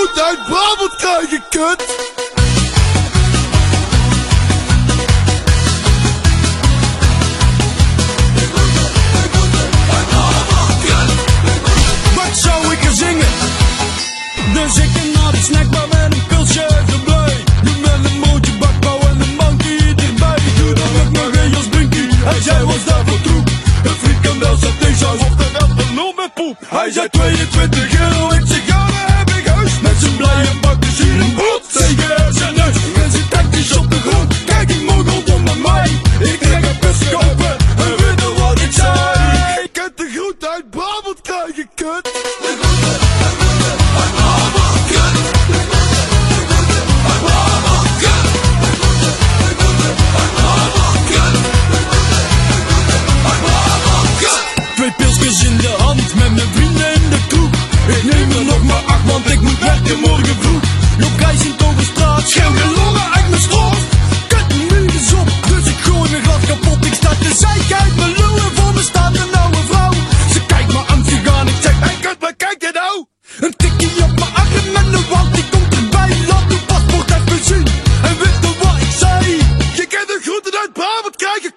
groente uit Brabant krijgen, kut! Wat zou ik ik naar de snackbar met een pilsje erbij. Je met een mootje bakbouw en een monkey erbij. Doe dan ook nog een Jos Binky. Hij zei was daar voor troep. Een frikandel satésaus of de wel lul met poep. Hij zei 22 bra moet je kut! Twee pilsjes in de hand, met mijn vrienden in de kroeg. Ik neem er nog maar acht, want ik moet werken morgen vroeg. Loop grijs in Toverstraat, schreeuw gelongen uit mijn strot.